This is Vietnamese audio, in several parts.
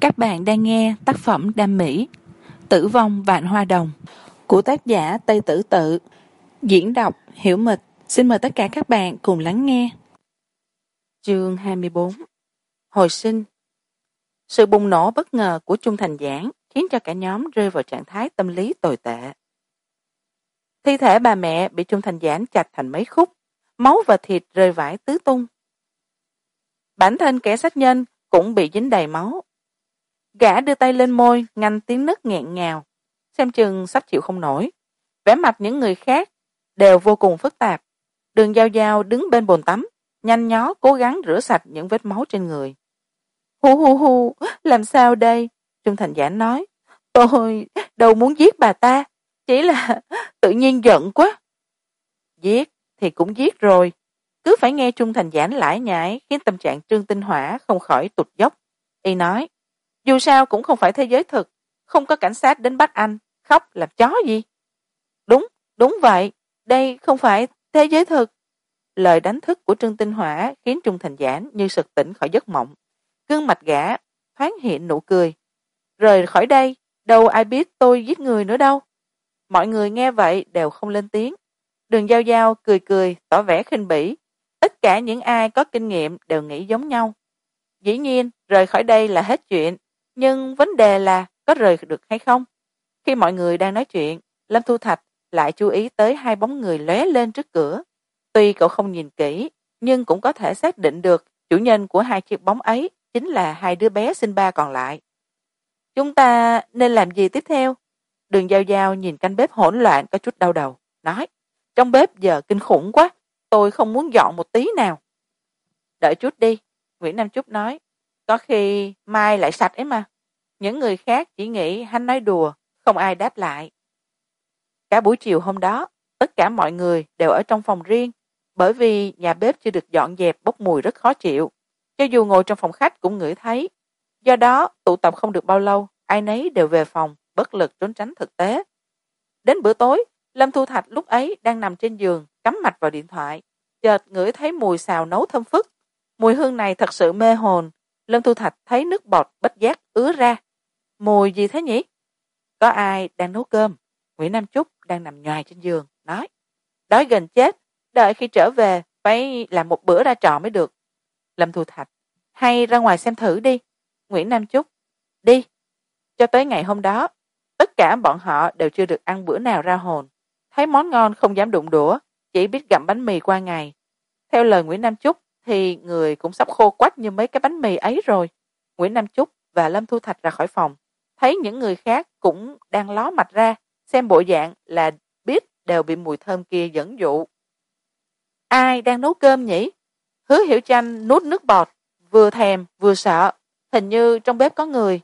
các bạn đang nghe tác phẩm đam mỹ, tử vong vạn hoa đồng, của tác giả tây tử tự. Diễn đọc hiểu mịch. Xin mời tất cả các bạn cùng lắng nghe. Chương hai mươi bốn. Hồi sinh. Sự bùng nổ bất ngờ của trung thành giảng khiến cho cả nhóm rơi vào trạng thái tâm lý tồi tệ. Thi thể bà mẹ bị trung thành giảng chặt thành mấy khúc, máu và thịt rơi vãi tứ tung. Bản thân kẻ sát nhân cũng bị dính đầy máu gã đưa tay lên môi, ngăn tiếng nấc nghẹn ngào. Xem chừng sắp chịu không nổi. Vẻ mặt những người khác đều vô cùng phức tạp. Đường g i đứng bên bồn tắm, nhanh nhó cố gắng rửa sạch những vết máu trên người. Hu hu hu, làm sao đây? Trung thành giả nói. Tôi đâu muốn giết bà ta, chỉ là tự nhiên giận quá. Giết thì cũng giết rồi. Cứ phải nghe trung thành giản lải nhải khiến tâm trạng trương tinh hỏa không khỏi tụt dốc. Y nói dù sao cũng không phải thế giới thực. Không có cảnh sát đến bắt anh. Khóc làm chó gì? Đúng đúng vậy. Đây không phải thế giới thực. Lời đánh thức của trương tinh hỏa khiến trung thành giản như sực tỉnh khỏi giấc mộng. Gương mặt gã thoáng hiện nụ cười. Rời khỏi đây, đâu ai biết tôi giết người nữa đâu. Mọi người nghe vậy đều không lên tiếng. Đường giao giao cười cười, tỏ vẻ khinh bỉ. Tất cả những ai có kinh nghiệm đều nghĩ giống nhau. Dĩ nhiên, rời khỏi đây là hết chuyện nhưng vấn đề là có rời được hay không? Khi mọi người đang nói chuyện, lâm thu thạch lại chú ý tới hai bóng người lóe lên trước cửa. Tuy cậu không nhìn kỹ, nhưng cũng có thể xác định được chủ nhân của hai chiếc bóng ấy chính là hai đứa bé sinh ba còn lại. Chúng ta nên làm gì tiếp theo? Đường giao giao nhìn canh bếp hỗn loạn có chút đau đầu, nói, trong bếp giờ kinh khủng quá, tôi không muốn dọn một tí nào. Đợi chút đi, nguyễn nam trúc nói có khi mai lại sạch ấy mà. Những người khác chỉ nghĩ hắn nói đùa, không ai đáp lại. Cả buổi chiều hôm đó, tất cả mọi người đều ở trong phòng riêng, bởi vì nhà bếp chưa được dọn dẹp bốc mùi rất khó chịu. Cho dù ngồi trong phòng khách cũng ngửi thấy. Do đó, tụ tập không được bao lâu, ai nấy đều về phòng, bất lực trốn tránh thực tế. Đến bữa tối, lâm thu thạch lúc ấy đang nằm trên giường, cắm mạch vào điện thoại, chợt ngửi thấy mùi xào nấu thơm phức. Mùi hương này thật sự mê hồn lâm thu thạch thấy nước bọt bất giác ứa ra. Mùi gì thế nhỉ? Có ai đang nấu cơm? Nguyễn nam trúc đang nằm nhoài trên giường, nói. Đói gần chết, đợi khi trở về phải làm một bữa ra trò mới được. Lâm thu thạch, hay ra ngoài xem thử đi. Nguyễn nam trúc đi. Cho tới ngày hôm đó, tất cả bọn họ đều chưa được ăn bữa nào ra hồn. Thấy món ngon không dám đụng đũa, chỉ biết gặm bánh mì qua ngày. Theo lời nguyễn nam trúc thì người cũng sắp khô quách như mấy cái bánh mì ấy rồi. Nguyễn nam Chúc và lâm thu thạch ra khỏi phòng. Thấy những người khác cũng đang ló mặt ra, xem bộ dạng là biết đều bị mùi thơm kia dẫn dụ. Ai đang nấu cơm nhỉ? Hứa hiểu chanh nuốt nước bọt, vừa thèm, vừa sợ. Hình như trong bếp có người.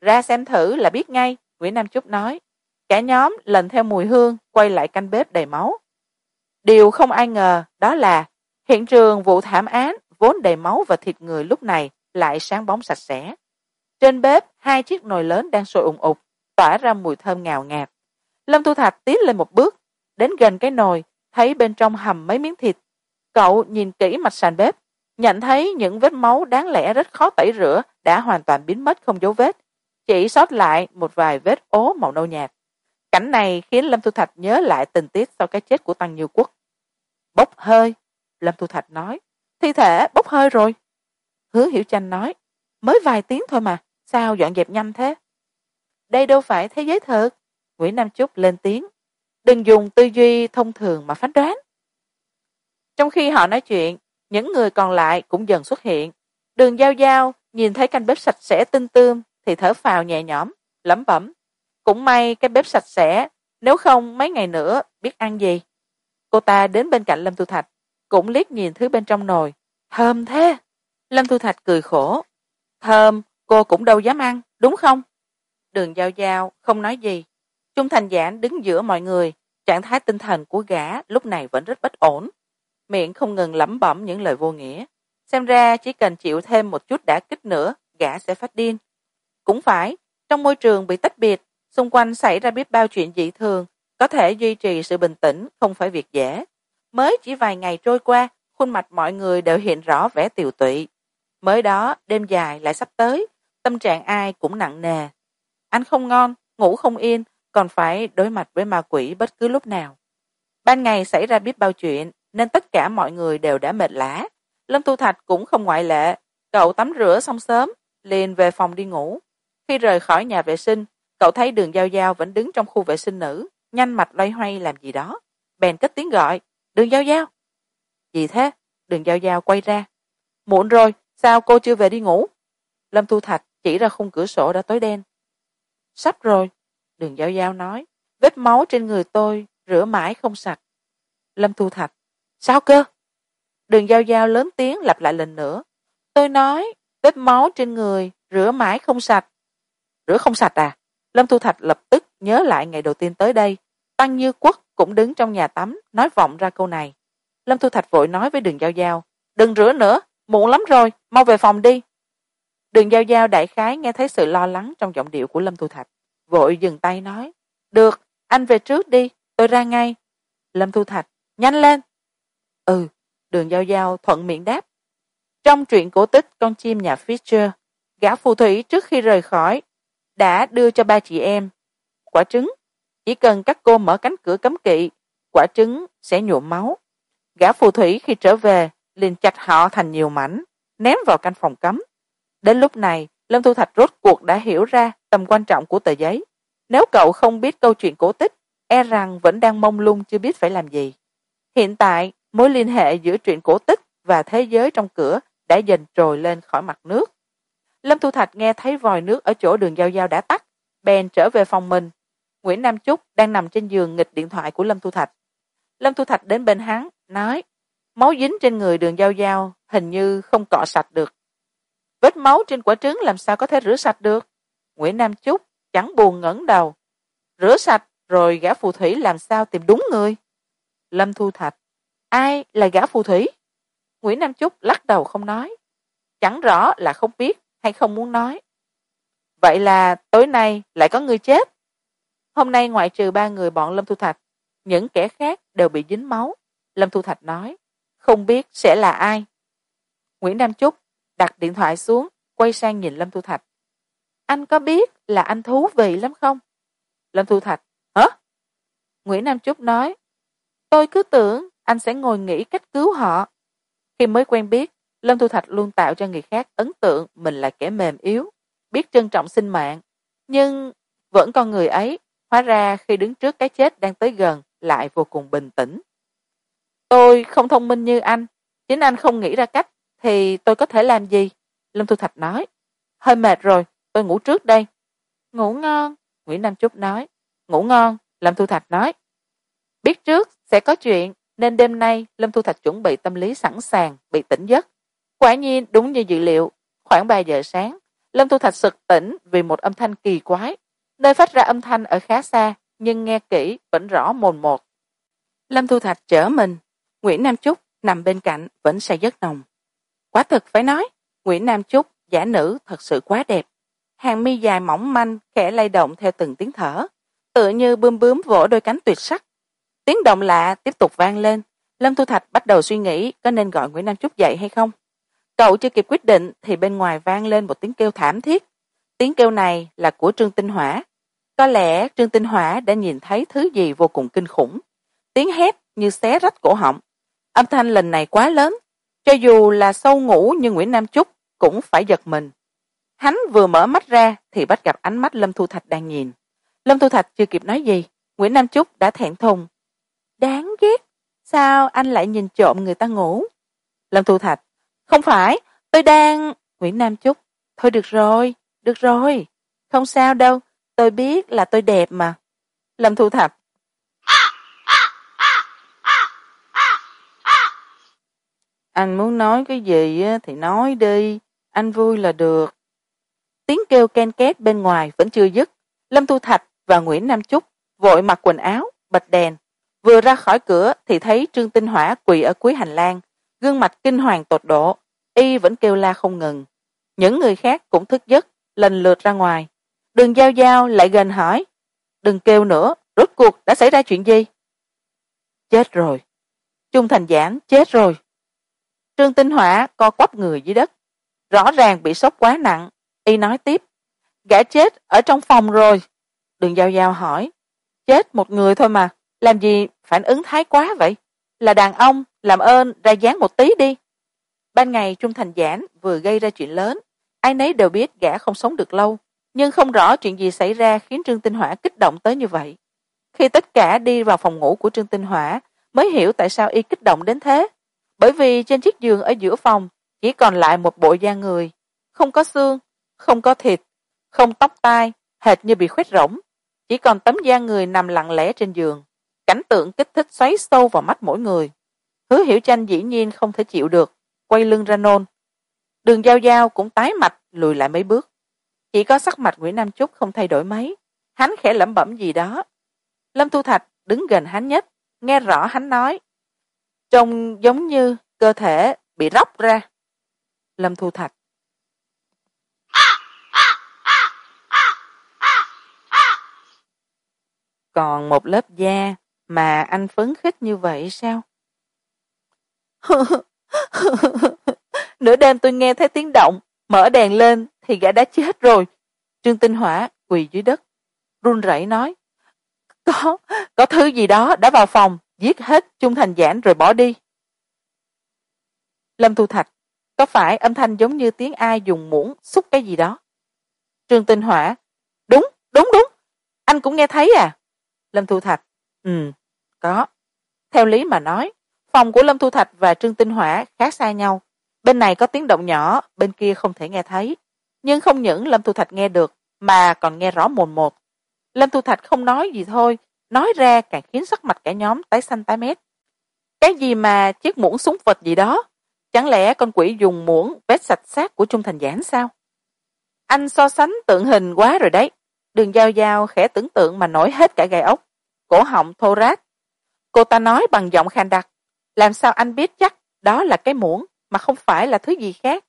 Ra xem thử là biết ngay, nguyễn nam Chúc nói. Cả nhóm lần theo mùi hương, quay lại canh bếp đầy máu. Điều không ai ngờ đó là hiện trường vụ thảm án, vốn đầy máu và thịt người lúc này lại sáng bóng sạch sẽ. Trên bếp, hai chiếc nồi lớn đang sôi ùng ục, tỏa ra mùi thơm ngào ngạt. Lâm thu thạch tiến lên một bước, đến gần cái nồi, thấy bên trong hầm mấy miếng thịt. Cậu nhìn kỹ mặt sàn bếp, nhận thấy những vết máu đáng lẽ rất khó tẩy rửa, đã hoàn toàn biến mất không dấu vết. Chỉ sót lại một vài vết ố màu nâu nhạt. Cảnh này khiến lâm thu thạch nhớ lại tình tiết sau cái chết của tăng như quốc. Bốc hơi lâm thu thạch nói, thi thể bốc hơi rồi. Hứa hiểu tranh nói, mới vài tiếng thôi mà, sao dọn dẹp nhanh thế? Đây đâu phải thế giới thực. Nguyễn nam trúc lên tiếng, đừng dùng tư duy thông thường mà phán đoán. Trong khi họ nói chuyện, những người còn lại cũng dần xuất hiện. Đường giao giao nhìn thấy canh bếp sạch sẽ tinh tươm thì thở phào nhẹ nhõm, lẩm bẩm, cũng may cái bếp sạch sẽ, nếu không mấy ngày nữa biết ăn gì. Cô ta đến bên cạnh lâm tu thạch cũng liếc nhìn thứ bên trong nồi. Thơm thế. Lâm thu thạch cười khổ. Thơm, cô cũng đâu dám ăn, đúng không? Đường giao giao không nói gì. Trung thành giản đứng giữa mọi người. Trạng thái tinh thần của gã lúc này vẫn rất bất ổn. Miệng không ngừng lẩm bẩm những lời vô nghĩa. Xem ra chỉ cần chịu thêm một chút đả kích nữa, gã sẽ phát điên. Cũng phải, trong môi trường bị tách biệt, xung quanh xảy ra biết bao chuyện dị thường, có thể duy trì sự bình tĩnh, không phải việc dễ mới chỉ vài ngày trôi qua, khuôn mặt mọi người đều hiện rõ vẻ tiều tụy. Mới đó, đêm dài lại sắp tới, tâm trạng ai cũng nặng nề. Anh không ngon, ngủ không yên, còn phải đối mặt với ma quỷ bất cứ lúc nào. Ban ngày xảy ra biết bao chuyện, nên tất cả mọi người đều đã mệt lả lâm tu thạch cũng không ngoại lệ. Cậu tắm rửa xong sớm, liền về phòng đi ngủ. Khi rời khỏi nhà vệ sinh, cậu thấy đường giao giao vẫn đứng trong khu vệ sinh nữ, nhanh mạch loay hoay làm gì đó. Bèn cất tiếng gọi đường giao giao. Gì thế đường giao giao quay ra. Muộn rồi, sao cô chưa về đi ngủ? Lâm thu thạch chỉ ra khung cửa sổ đã tối đen. Sắp rồi đường giao giao nói. Vết máu trên người tôi rửa mãi không sạch. Lâm thu thạch, sao cơ? Đường giao giao lớn tiếng lặp lại lần nữa. Tôi nói, vết máu trên người rửa mãi không sạch. Rửa không sạch à? Lâm thu thạch lập tức nhớ lại ngày đầu tiên tới đây. Tăng như quất cũng đứng trong nhà tắm, nói vọng ra câu này. Lâm thu thạch vội nói với đường giao giao, đừng rửa nữa, muộn lắm rồi, mau về phòng đi. Đường giao giao đại khái nghe thấy sự lo lắng trong giọng điệu của lâm thu thạch, vội dừng tay nói, được, anh về trước đi, tôi ra ngay. Lâm thu thạch, nhanh lên. Ừ đường giao giao thuận miệng đáp, trong truyện cổ tích con chim nhà fisher, gã phù thủy trước khi rời khỏi đã đưa cho ba chị em quả trứng chỉ cần các cô mở cánh cửa cấm kỵ, quả trứng sẽ nhuộm máu. Gã phù thủy khi trở về, liền chặt họ thành nhiều mảnh, ném vào căn phòng cấm. Đến lúc này, lâm thu thạch rốt cuộc đã hiểu ra tầm quan trọng của tờ giấy. Nếu cậu không biết câu chuyện cổ tích e rằng vẫn đang mông lung chưa biết phải làm gì. Hiện tại, mối liên hệ giữa truyện cổ tích và thế giới trong cửa đã dần trồi lên khỏi mặt nước. Lâm thu thạch nghe thấy vòi nước ở chỗ đường giao giao đã tắt, bèn trở về phòng mình nguyễn nam chúc đang nằm trên giường nghịch điện thoại của lâm thu thạch. Lâm thu thạch đến bên hắn, nói, máu dính trên người đường giao giao hình như không cọ sạch được. Vết máu trên quả trứng làm sao có thể rửa sạch được? Nguyễn nam chúc chẳng buồn ngẩng đầu, rửa sạch rồi gã phù thủy làm sao tìm đúng người? Lâm thu thạch, ai là gã phù thủy? Nguyễn nam chúc lắc đầu không nói, chẳng rõ là không biết hay không muốn nói. Vậy là tối nay lại có người chết hôm nay ngoại trừ ba người bọn lâm thu thạch, những kẻ khác đều bị dính máu. Lâm thu thạch nói, không biết sẽ là ai. Nguyễn nam chúc đặt điện thoại xuống, quay sang nhìn lâm thu thạch. Anh có biết là anh thú vị lắm không? Lâm thu thạch, hả? Nguyễn nam chúc nói, tôi cứ tưởng anh sẽ ngồi nghĩ cách cứu họ. Khi mới quen biết, lâm thu thạch luôn tạo cho người khác ấn tượng mình là kẻ mềm yếu, biết trân trọng sinh mạng. Nhưng vẫn con người ấy hóa ra khi đứng trước cái chết đang tới gần lại vô cùng bình tĩnh. Tôi không thông minh như anh, chính anh không nghĩ ra cách, thì tôi có thể làm gì? Lâm thu thạch nói. Hơi mệt rồi, tôi ngủ trước đây. Ngủ ngon, nguyễn nam chúc nói. Ngủ ngon, lâm thu thạch nói. Biết trước sẽ có chuyện, nên đêm nay lâm thu thạch chuẩn bị tâm lý sẵn sàng, bị tỉnh giấc. Quả nhiên đúng như dự liệu, khoảng ba giờ sáng, lâm thu thạch sực tỉnh vì một âm thanh kỳ quái nơi phát ra âm thanh ở khá xa, nhưng nghe kỹ vẫn rõ mồn một. Lâm thu thạch chở mình. Nguyễn nam trúc nằm bên cạnh vẫn say giấc nồng. Quả thực phải nói, nguyễn nam trúc giả nữ thật sự quá đẹp. Hàng mi dài mỏng manh, khẽ lay động theo từng tiếng thở, tựa như bươm bướm vỗ đôi cánh tuyệt sắc. Tiếng động lạ tiếp tục vang lên. Lâm thu thạch bắt đầu suy nghĩ có nên gọi nguyễn nam trúc dậy hay không. Cậu chưa kịp quyết định thì bên ngoài vang lên một tiếng kêu thảm thiết. Tiếng kêu này là của trương tinh hỏa có lẽ trương tinh hỏa đã nhìn thấy thứ gì vô cùng kinh khủng. Tiếng hét như xé rách cổ họng. Âm thanh lần này quá lớn. Cho dù là sâu ngủ như nguyễn nam trúc cũng phải giật mình. Hắn vừa mở mắt ra thì bắt gặp ánh mắt lâm thu thạch đang nhìn. Lâm thu thạch chưa kịp nói gì, nguyễn nam trúc đã thẹn thùng. Đáng ghét, sao anh lại nhìn trộm người ta ngủ? Lâm thu thạch, không phải, tôi đang nguyễn nam trúc thôi được rồi được rồi, không sao đâu tôi biết là tôi đẹp mà. Lâm thu Thập. Anh muốn nói cái gì thì nói đi. Anh vui là được. Tiếng kêu ken két bên ngoài vẫn chưa dứt. Lâm thu thạch và nguyễn nam Chúc vội mặc quần áo bật đèn. Vừa ra khỏi cửa thì thấy trương tinh hỏa quỳ ở cuối hành lang, gương mặt kinh hoàng tột độ. Y vẫn kêu la không ngừng. Những người khác cũng thức giấc, lần lượt ra ngoài đường giao giao lại gần hỏi. Đừng kêu nữa, rốt cuộc đã xảy ra chuyện gì? Chết rồi. Trung thành giảng chết rồi. Trương tinh họa co quắp người dưới đất. Rõ ràng bị sốc quá nặng. Y nói tiếp. Gã chết ở trong phòng rồi. Đường giao giao hỏi. Chết một người thôi mà. Làm gì phản ứng thái quá vậy? Là đàn ông, làm ơn, ra dáng một tí đi. Ban ngày trung thành giản vừa gây ra chuyện lớn. Ai nấy đều biết gã không sống được lâu nhưng không rõ chuyện gì xảy ra khiến trương tinh hỏa kích động tới như vậy. Khi tất cả đi vào phòng ngủ của trương tinh hỏa, mới hiểu tại sao y kích động đến thế. Bởi vì trên chiếc giường ở giữa phòng, chỉ còn lại một bộ da người. Không có xương, không có thịt, không tóc tai, hệt như bị khoét rỗng. Chỉ còn tấm da người nằm lặng lẽ trên giường. Cảnh tượng kích thích xoáy sâu vào mắt mỗi người. Hứa hiểu tranh dĩ nhiên không thể chịu được, quay lưng ra nôn. Đường giao giao cũng tái mạch lùi lại mấy bước chỉ có sắc mặt nguyễn nam trúc không thay đổi mấy. Hắn khẽ lẩm bẩm gì đó. Lâm thu thạch đứng gần hắn nhất, nghe rõ hắn nói. Trông giống như cơ thể bị róc ra. Lâm thu thạch. Còn một lớp da mà anh phấn khích như vậy sao? Nửa đêm tôi nghe thấy tiếng động, mở đèn lên thì gã đã chết rồi. Trương tinh hỏa quỳ dưới đất. Run rẩy nói, có có thứ gì đó đã vào phòng, giết hết trung thành giản rồi bỏ đi. Lâm thu thạch, có phải âm thanh giống như tiếng ai dùng muỗng xúc cái gì đó? Trương tinh hỏa, đúng đúng đúng, anh cũng nghe thấy à. Lâm thu thạch ừ có. Theo lý mà nói, phòng của lâm thu thạch và trương tinh hỏa khá xa nhau. Bên này có tiếng động nhỏ, bên kia không thể nghe thấy nhưng không những lâm thu thạch nghe được, mà còn nghe rõ mồn một. Lâm thu thạch không nói gì thôi, nói ra càng khiến sắc mặt cả nhóm tái xanh tái mét. Cái gì mà chiếc muỗng súng vật gì đó? Chẳng lẽ con quỷ dùng muỗng vết sạch xác của trung thành giản sao? Anh so sánh tượng hình quá rồi đấy. Đường giao giao khẽ tưởng tượng mà nổi hết cả gai ốc. Cổ họng thô rát cô ta nói bằng giọng khàn đặc. Làm sao anh biết chắc đó là cái muỗng mà không phải là thứ gì khác?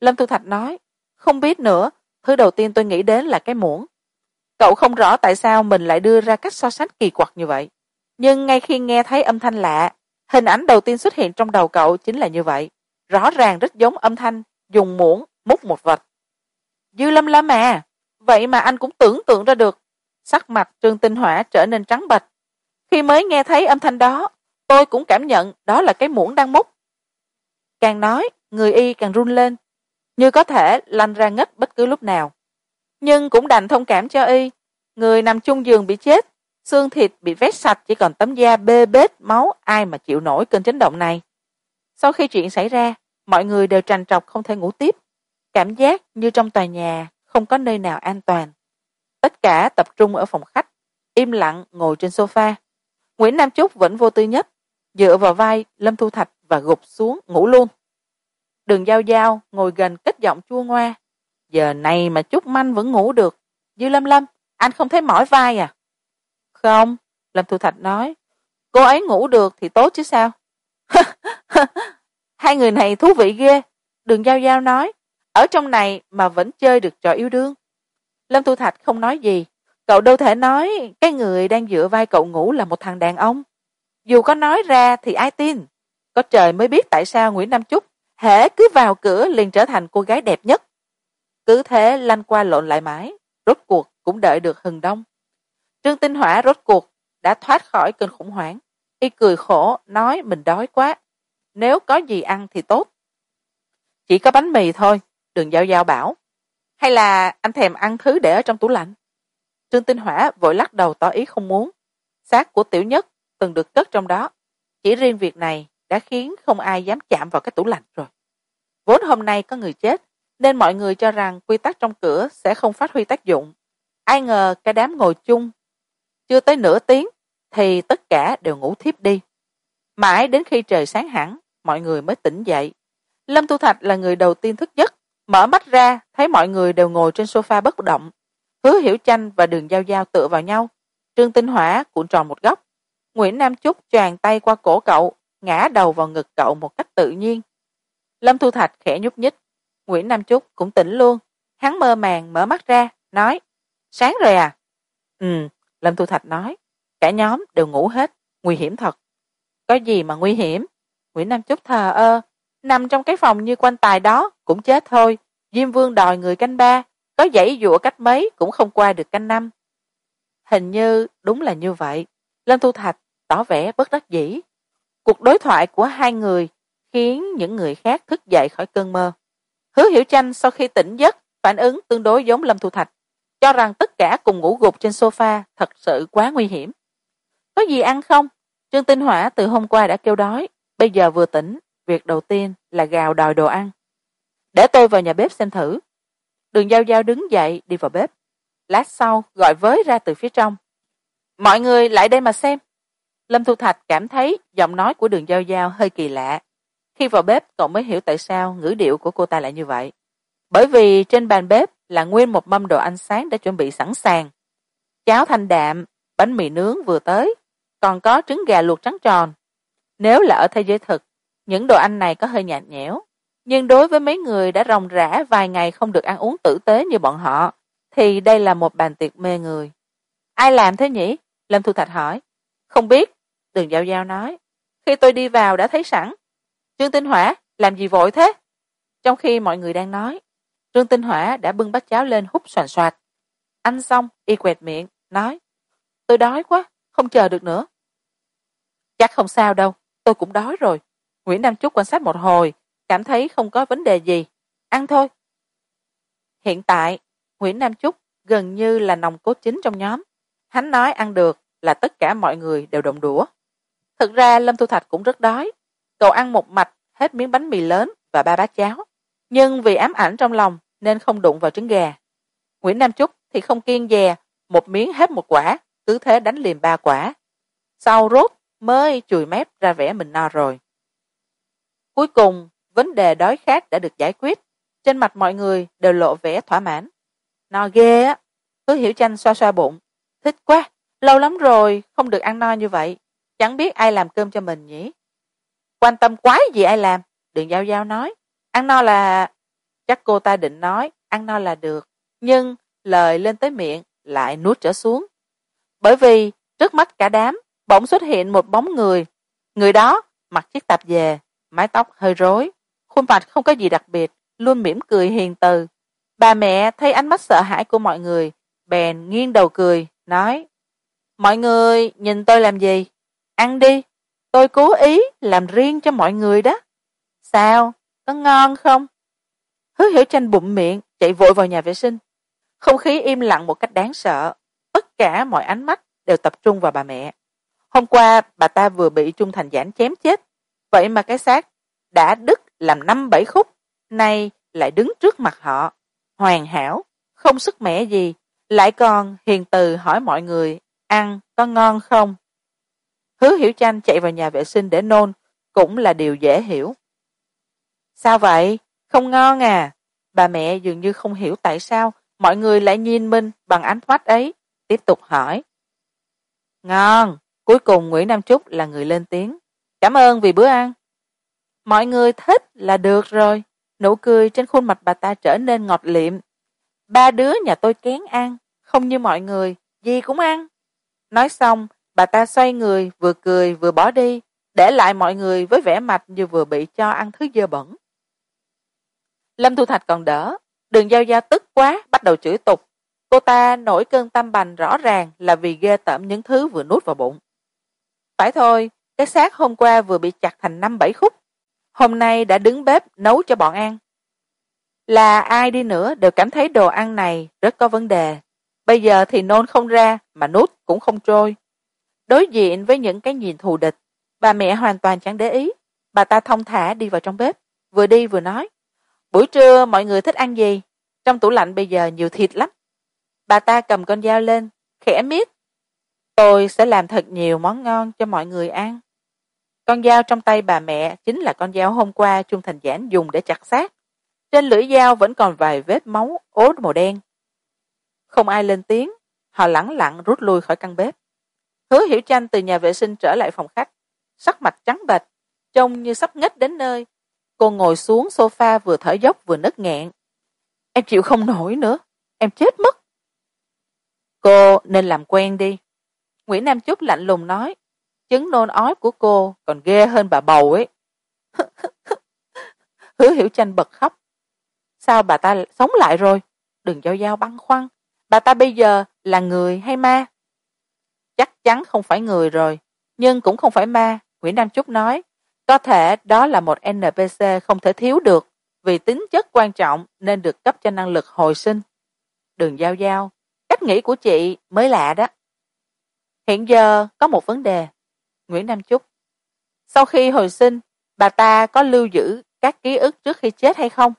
Lâm thu thạch nói không biết nữa, thứ đầu tiên tôi nghĩ đến là cái muỗng. Cậu không rõ tại sao mình lại đưa ra cách so sánh kỳ quặc như vậy. Nhưng ngay khi nghe thấy âm thanh lạ, hình ảnh đầu tiên xuất hiện trong đầu cậu chính là như vậy. Rõ ràng rất giống âm thanh dùng muỗng múc một vật. Dư lâm lâm à vậy mà anh cũng tưởng tượng ra được. Sắc mặt trương tinh hỏa trở nên trắng bệch. Khi mới nghe thấy âm thanh đó, tôi cũng cảm nhận đó là cái muỗng đang múc. Càng nói, người y càng run lên như có thể lanh ra ngất bất cứ lúc nào. Nhưng cũng đành thông cảm cho y. Người nằm chung giường bị chết, xương thịt bị vét sạch chỉ còn tấm da bê bết, máu, ai mà chịu nổi cơn chấn động này. Sau khi chuyện xảy ra, mọi người đều trằn trọc không thể ngủ tiếp. Cảm giác như trong tòa nhà không có nơi nào an toàn. Tất cả tập trung ở phòng khách, im lặng ngồi trên sofa. Nguyễn nam trúc vẫn vô tư nhất, dựa vào vai lâm thu thạch và gục xuống ngủ luôn đường giao giao ngồi gần kết giọng chua ngoa. Giờ này mà trúc manh vẫn ngủ được. Dư lâm lâm, anh không thấy mỏi vai à? Không, lâm thu thạch nói. Cô ấy ngủ được thì tốt chứ sao? Hai người này thú vị ghê, đường giao giao nói. Ở trong này mà vẫn chơi được trò yêu đương. Lâm thu thạch không nói gì. Cậu đâu thể nói cái người đang dựa vai cậu ngủ là một thằng đàn ông. Dù có nói ra thì ai tin? Có trời mới biết tại sao nguyễn nam trúc hễ cứ vào cửa liền trở thành cô gái đẹp nhất. Cứ thế lanh qua lộn lại mãi, rốt cuộc cũng đợi được hừng đông. Trương tinh hỏa rốt cuộc đã thoát khỏi cơn khủng hoảng, y cười khổ, nói mình đói quá. Nếu có gì ăn thì tốt. Chỉ có bánh mì thôi đường giao giao bảo. Hay là anh thèm ăn thứ để ở trong tủ lạnh? Trương tinh hỏa vội lắc đầu tỏ ý không muốn. Xác của tiểu nhất từng được cất trong đó. Chỉ riêng việc này đã khiến không ai dám chạm vào cái tủ lạnh rồi. Vốn hôm nay có người chết, nên mọi người cho rằng quy tắc trong cửa sẽ không phát huy tác dụng. Ai ngờ cái đám ngồi chung, chưa tới nửa tiếng, thì tất cả đều ngủ thiếp đi. Mãi đến khi trời sáng hẳn, mọi người mới tỉnh dậy. Lâm thu thạch là người đầu tiên thức giấc, mở mắt ra, thấy mọi người đều ngồi trên sofa bất động. Hứa hiểu chanh và đường giao giao tựa vào nhau. Trương tinh hỏa cuộn tròn một góc. Nguyễn nam chúc choàng tay qua cổ cậu ngã đầu vào ngực cậu một cách tự nhiên. Lâm thu thạch khẽ nhúc nhích. Nguyễn nam chúc cũng tỉnh luôn. Hắn mơ màng mở mắt ra, nói, sáng rồi à? Ừ lâm thu thạch nói. Cả nhóm đều ngủ hết. Nguy hiểm thật. Có gì mà nguy hiểm? Nguyễn nam chúc thờ ơ. Nằm trong cái phòng như quanh tài đó cũng chết thôi. Diêm vương đòi người canh ba. Có dãy dụa cách mấy cũng không qua được canh năm. Hình như đúng là như vậy. Lâm thu thạch tỏ vẻ bất đắc dĩ cuộc đối thoại của hai người khiến những người khác thức dậy khỏi cơn mơ. Hứa hiểu tranh sau khi tỉnh giấc, phản ứng tương đối giống lâm thu thạch, cho rằng tất cả cùng ngủ gục trên sofa thật sự quá nguy hiểm. Có gì ăn không? Trương tinh hỏa từ hôm qua đã kêu đói, bây giờ vừa tỉnh, việc đầu tiên là gào đòi đồ ăn. Để tôi vào nhà bếp xem thử. Đường giao giao đứng dậy đi vào bếp. Lát sau gọi với ra từ phía trong. Mọi người lại đây mà xem lâm thu thạch cảm thấy giọng nói của đường giao giao hơi kỳ lạ. Khi vào bếp, cậu mới hiểu tại sao ngữ điệu của cô ta lại như vậy. Bởi vì trên bàn bếp là nguyên một mâm đồ ăn sáng đã chuẩn bị sẵn sàng. Cháo thanh đạm, bánh mì nướng vừa tới, còn có trứng gà luộc trắng tròn. Nếu là ở thế giới thực, những đồ ăn này có hơi nhạt nhẽo, nhưng đối với mấy người đã ròng rã vài ngày không được ăn uống tử tế như bọn họ, thì đây là một bàn tiệc mê người. Ai làm thế nhỉ? Lâm thu thạch hỏi. Không biết đường giao giao nói, khi tôi đi vào đã thấy sẵn. Trương tinh hỏa, làm gì vội thế? Trong khi mọi người đang nói, trương tinh hỏa đã bưng bát cháo lên hút xoàn xoạt ăn xong, y quẹt miệng, nói, tôi đói quá, không chờ được nữa. Chắc không sao đâu, tôi cũng đói rồi. Nguyễn nam trúc quan sát một hồi, cảm thấy không có vấn đề gì. Ăn thôi. Hiện tại, nguyễn nam trúc gần như là nòng cốt chính trong nhóm. Hắn nói ăn được là tất cả mọi người đều động đũa thực ra lâm thu thạch cũng rất đói. Cậu ăn một mạch, hết miếng bánh mì lớn và ba bát cháo. Nhưng vì ám ảnh trong lòng nên không đụng vào trứng gà. Nguyễn nam trúc thì không kiên dè, một miếng hết một quả, cứ thế đánh liền ba quả. Sau rốt mới chùi mép ra vẻ mình no rồi. Cuối cùng, vấn đề đói khát đã được giải quyết. Trên mặt mọi người đều lộ vẻ thỏa mãn. No ghê á hứa hiểu tranh xoa xoa bụng. Thích quá, lâu lắm rồi không được ăn no như vậy chẳng biết ai làm cơm cho mình nhỉ? Quan tâm quái gì ai làm? Đường giao giao nói. Ăn no là, chắc cô ta định nói, ăn no là được. Nhưng lời lên tới miệng lại nuốt trở xuống. Bởi vì trước mắt cả đám bỗng xuất hiện một bóng người. Người đó mặc chiếc tạp dề mái tóc hơi rối, khuôn mặt không có gì đặc biệt, luôn mỉm cười hiền từ. Bà mẹ thấy ánh mắt sợ hãi của mọi người, bèn nghiêng đầu cười, nói, mọi người nhìn tôi làm gì? Ăn đi. Tôi cố ý làm riêng cho mọi người đó. Sao? Có ngon không? Hứa hiểu tranh bụng miệng, chạy vội vào nhà vệ sinh. Không khí im lặng một cách đáng sợ. Tất cả mọi ánh mắt đều tập trung vào bà mẹ. Hôm qua, bà ta vừa bị trung thành giản chém chết. Vậy mà cái xác đã đứt làm năm bảy khúc, nay lại đứng trước mặt họ. Hoàn hảo, không sức mẻ gì. Lại còn hiền từ hỏi mọi người, ăn có ngon không? Hứa hiểu chanh chạy vào nhà vệ sinh để nôn, cũng là điều dễ hiểu. Sao vậy? Không ngon à? Bà mẹ dường như không hiểu tại sao mọi người lại nhìn mình bằng ánh mắt ấy, tiếp tục hỏi. Ngon, cuối cùng nguyễn nam trúc là người lên tiếng. Cảm ơn vì bữa ăn. Mọi người thích là được rồi. Nụ cười trên khuôn mặt bà ta trở nên ngọt liệm. Ba đứa nhà tôi kén ăn, không như mọi người, gì cũng ăn. Nói xong bà ta xoay người, vừa cười, vừa bỏ đi, để lại mọi người với vẻ mặt như vừa bị cho ăn thứ dơ bẩn. Lâm thu thạch còn đỡ, đường giao giao tức quá, bắt đầu chửi tục. Cô ta nổi cơn tâm bành rõ ràng là vì ghê tởm những thứ vừa nuốt vào bụng. Phải thôi, cái xác hôm qua vừa bị chặt thành năm bảy khúc. Hôm nay đã đứng bếp nấu cho bọn ăn. Là ai đi nữa đều cảm thấy đồ ăn này rất có vấn đề. Bây giờ thì nôn không ra, mà nuốt cũng không trôi đối diện với những cái nhìn thù địch, bà mẹ hoàn toàn chẳng để ý. Bà ta thong thả đi vào trong bếp, vừa đi vừa nói, buổi trưa mọi người thích ăn gì? Trong tủ lạnh bây giờ nhiều thịt lắm. Bà ta cầm con dao lên, khẽ miết, tôi sẽ làm thật nhiều món ngon cho mọi người ăn. Con dao trong tay bà mẹ chính là con dao hôm qua trung thành giản dùng để chặt xác. Trên lưỡi dao vẫn còn vài vết máu ố màu đen. Không ai lên tiếng, họ lẳng lặng rút lui khỏi căn bếp hứa hiểu tranh từ nhà vệ sinh trở lại phòng khách, sắc mặt trắng bệch, trông như sắp ngất đến nơi. Cô ngồi xuống s o f a vừa thở dốc vừa nấc nghẹn. Em chịu không nổi nữa, em chết mất. Cô nên làm quen đi. Nguyễn nam chúc lạnh lùng nói, chứng nôn ói của cô còn ghê hơn bà bầu ấy. Hứa hiểu tranh bật khóc. Sao bà ta sống lại rồi? Đừng giao giao băn khoăn. Bà ta bây giờ là người hay ma? Chắc chắn không phải người rồi, nhưng cũng không phải ma, nguyễn nam trúc nói. Có thể đó là một npc không thể thiếu được, vì tính chất quan trọng nên được cấp cho năng lực hồi sinh. Đường giao giao, cách nghĩ của chị mới lạ đó. Hiện giờ có một vấn đề, nguyễn nam trúc sau khi hồi sinh, bà ta có lưu giữ các ký ức trước khi chết hay không?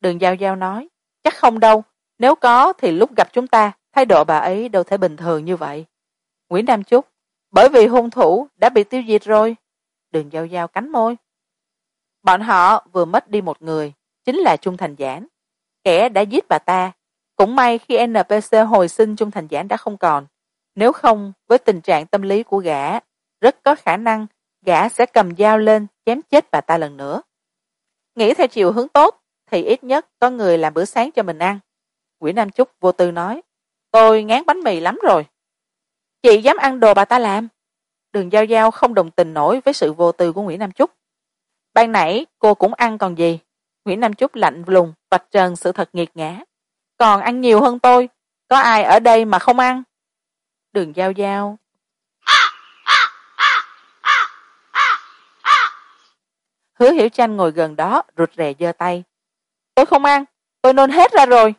Đường giao giao nói, chắc không đâu. Nếu có thì lúc gặp chúng ta, thái độ bà ấy đâu thể bình thường như vậy nguyễn nam trúc bởi vì hung thủ đã bị tiêu diệt rồi. Đường giao giao cánh môi. Bọn họ vừa mất đi một người, chính là trung thành giản kẻ đã giết bà ta, cũng may khi npc hồi sinh trung thành giản đã không còn. Nếu không, với tình trạng tâm lý của gã, rất có khả năng gã sẽ cầm dao lên chém chết bà ta lần nữa. Nghĩ theo chiều hướng tốt, thì ít nhất có người làm bữa sáng cho mình ăn. Nguyễn nam trúc vô tư nói, tôi ngán bánh mì lắm rồi chị dám ăn đồ bà ta làm. Đường giao giao không đồng tình nổi với sự vô tư của nguyễn nam trúc ban nãy cô cũng ăn còn gì? Nguyễn nam trúc lạnh lùng, vạch trần sự thật nghiệt ngã. Còn ăn nhiều hơn tôi, có ai ở đây mà không ăn? Đường giao giao. Hứa hiểu tranh ngồi gần đó, rụt rè giơ tay. Tôi không ăn, tôi nôn hết ra rồi.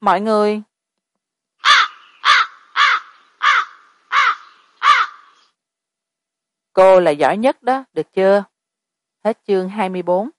Mọi người cô là giỏi nhất đó được chưa? Hết chương hai mươi bốn.